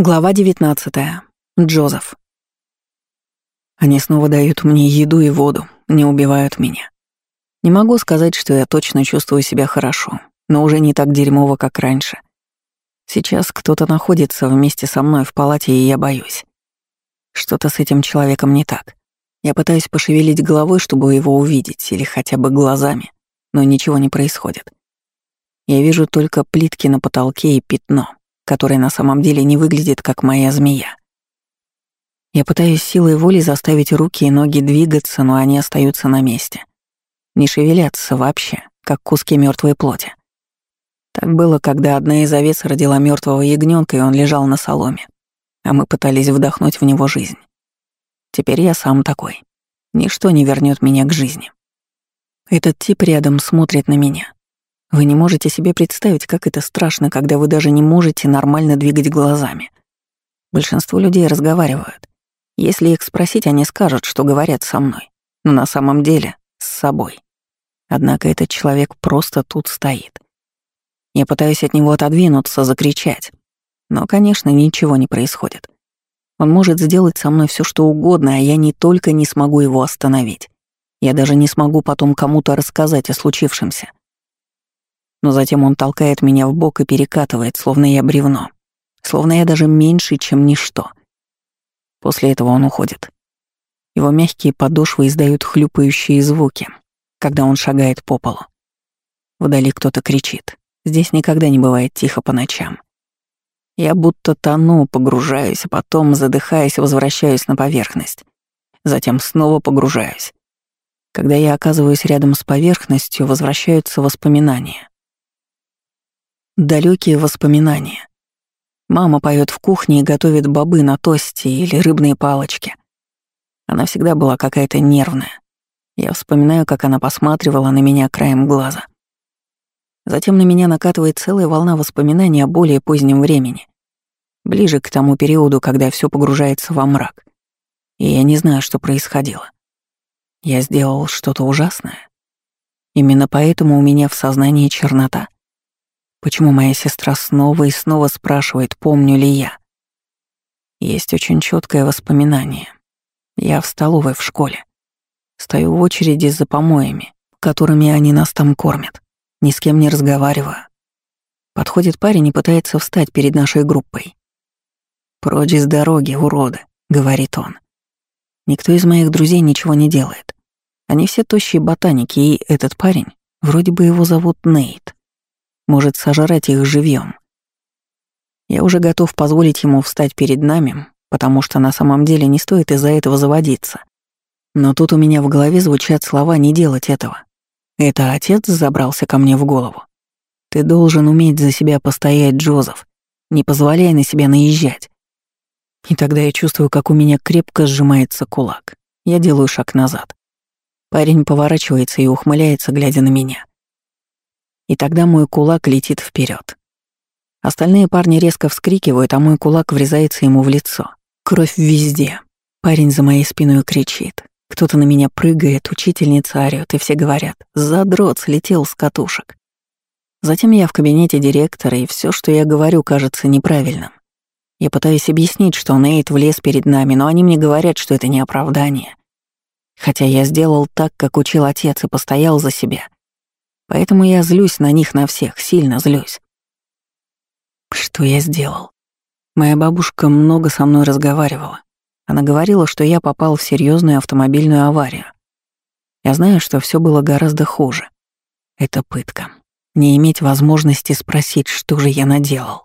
Глава 19. Джозеф. Они снова дают мне еду и воду, не убивают меня. Не могу сказать, что я точно чувствую себя хорошо, но уже не так дерьмово, как раньше. Сейчас кто-то находится вместе со мной в палате, и я боюсь. Что-то с этим человеком не так. Я пытаюсь пошевелить головой, чтобы его увидеть, или хотя бы глазами, но ничего не происходит. Я вижу только плитки на потолке и пятно — который на самом деле не выглядит как моя змея. Я пытаюсь силой воли заставить руки и ноги двигаться, но они остаются на месте. Не шевелятся вообще, как куски мертвой плоти. Так было, когда одна из овец родила мертвого ягненка, и он лежал на соломе, а мы пытались вдохнуть в него жизнь. Теперь я сам такой. Ничто не вернет меня к жизни. Этот тип рядом смотрит на меня, вы не можете себе представить, как это страшно, когда вы даже не можете нормально двигать глазами. Большинство людей разговаривают. Если их спросить, они скажут, что говорят со мной. Но на самом деле — с собой. Однако этот человек просто тут стоит. Я пытаюсь от него отодвинуться, закричать. Но, конечно, ничего не происходит. Он может сделать со мной все, что угодно, а я не только не смогу его остановить. Я даже не смогу потом кому-то рассказать о случившемся но затем он толкает меня в бок и перекатывает, словно я бревно, словно я даже меньше, чем ничто. После этого он уходит. Его мягкие подошвы издают хлюпающие звуки, когда он шагает по полу. Вдали кто-то кричит. Здесь никогда не бывает тихо по ночам. Я будто тону, погружаюсь, а потом, задыхаясь, возвращаюсь на поверхность. Затем снова погружаюсь. Когда я оказываюсь рядом с поверхностью, возвращаются воспоминания. Далекие воспоминания. Мама поет в кухне и готовит бобы на тосте или рыбные палочки. Она всегда была какая-то нервная. Я вспоминаю, как она посматривала на меня краем глаза. Затем на меня накатывает целая волна воспоминаний о более позднем времени, ближе к тому периоду, когда все погружается во мрак. И я не знаю, что происходило. Я сделал что-то ужасное. Именно поэтому у меня в сознании чернота — Почему моя сестра снова и снова спрашивает, помню ли я? Есть очень четкое воспоминание. Я в столовой в школе. Стою в очереди за помоями, которыми они нас там кормят. Ни с кем не разговариваю. Подходит парень и пытается встать перед нашей группой. «Прочь из дороги, уроды», — говорит он. Никто из моих друзей ничего не делает. Они все тощие ботаники, и этот парень, вроде бы его зовут Нейт, может сожрать их живьем. Я уже готов позволить ему встать перед нами, потому что на самом деле не стоит из-за этого заводиться. Но тут у меня в голове звучат слова «не делать этого». Это отец забрался ко мне в голову. Ты должен уметь за себя постоять, Джозеф. Не позволяй на себя наезжать. И тогда я чувствую, как у меня крепко сжимается кулак. Я делаю шаг назад. Парень поворачивается и ухмыляется, глядя на меня и тогда мой кулак летит вперед. Остальные парни резко вскрикивают, а мой кулак врезается ему в лицо. Кровь везде. Парень за моей спиной кричит. Кто-то на меня прыгает, учительница орёт, и все говорят «Задрот слетел с катушек». Затем я в кабинете директора, и все, что я говорю, кажется неправильным. Я пытаюсь объяснить, что Нейт влез перед нами, но они мне говорят, что это не оправдание. Хотя я сделал так, как учил отец, и постоял за себя — Поэтому я злюсь на них на всех, сильно злюсь. Что я сделал? Моя бабушка много со мной разговаривала. Она говорила, что я попал в серьезную автомобильную аварию. Я знаю, что все было гораздо хуже. Это пытка. Не иметь возможности спросить, что же я наделал.